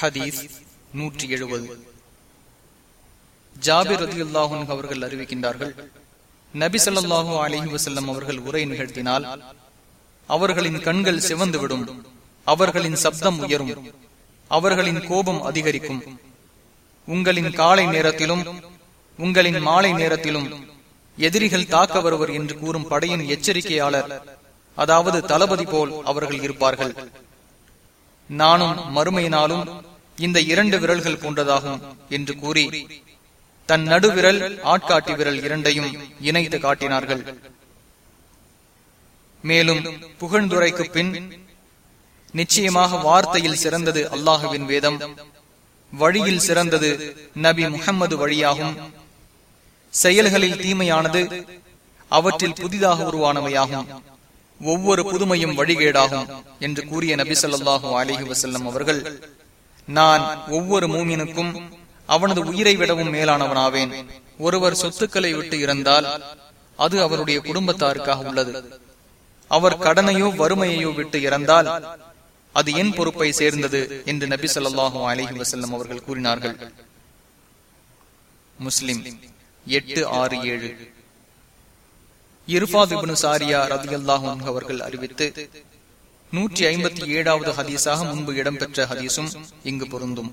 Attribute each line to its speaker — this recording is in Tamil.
Speaker 1: ஹதீஸ் நூற்றி எழுபது. ஜாபிர் ரதி அவர்கள் அறிவிக்கின்றார்கள் நபி ஸல்லல்லாஹு அலிஹி வசல்லம் அவர்கள் உரை நிகழ்த்தினால் அவர்களின் கண்கள் சிவந்துவிடும் அவர்களின் சப்தம் உயரும் அவர்களின் கோபம் அதிகரிக்கும். உங்களின் காலை நேரத்திலும் உங்களின் மாலை நேரத்திலும் எதிரிகள் தாக்க வருவர் என்று கூறும் படையின் எச்சரிக்கையாளர் அதாவது தளபதி போல் அவர்கள் இருப்பார்கள். நானும் மறுமையினாலும் இந்த இரண்டு விரல்கள் போன்றதாகும் என்று கூறி தன் நடுவிரல் ஆட்காட்டி விரல் இரண்டையும் இணைத்து காட்டினார்கள். மேலும் புகழ்ந்துரைக்கு பின் நிச்சயமாக வார்த்தையில் சிறந்தது அல்லாஹுவின் வேதம் வழியில் சிறந்தது நபி முகம்மது வழியாகும் செயல்களில் தீமையானது அவற்றில் புதிதாக உருவானவையாகும். ஒவ்வொரு புதுமையும் வழிகேடாகும் என்று கூறிய நபி சொல்லாஹு அலிஹி வசல்லம் அவர்கள் நான் ஒவ்வொரு மூமினுக்கும் அவனது உயிரை விடவும் மேலானவனாவேன். ஒருவர் சொத்துக்களை விட்டு இறந்தால் அது அவருடைய குடும்பத்தாருக்காக உள்ளது. அவர் கடனையோ வறுமையையோ விட்டு இறந்தால் அது என் பொறுப்பை சேர்ந்தது என்று நபி சொல்லாஹு அலிஹி வசல்லம் அவர்கள் கூறினார்கள். முஸ்லிம் எட்டு ஆறு ஏழு. இருபாத் சாரியா ரதி அல்லாஹும் அவர்கள் அறிவித்து நூற்றி ஐம்பத்தி ஏழாவது ஹதீஸாக முன்பு இடம்பெற்ற ஹதீஸும் இங்கு பொருந்தும்.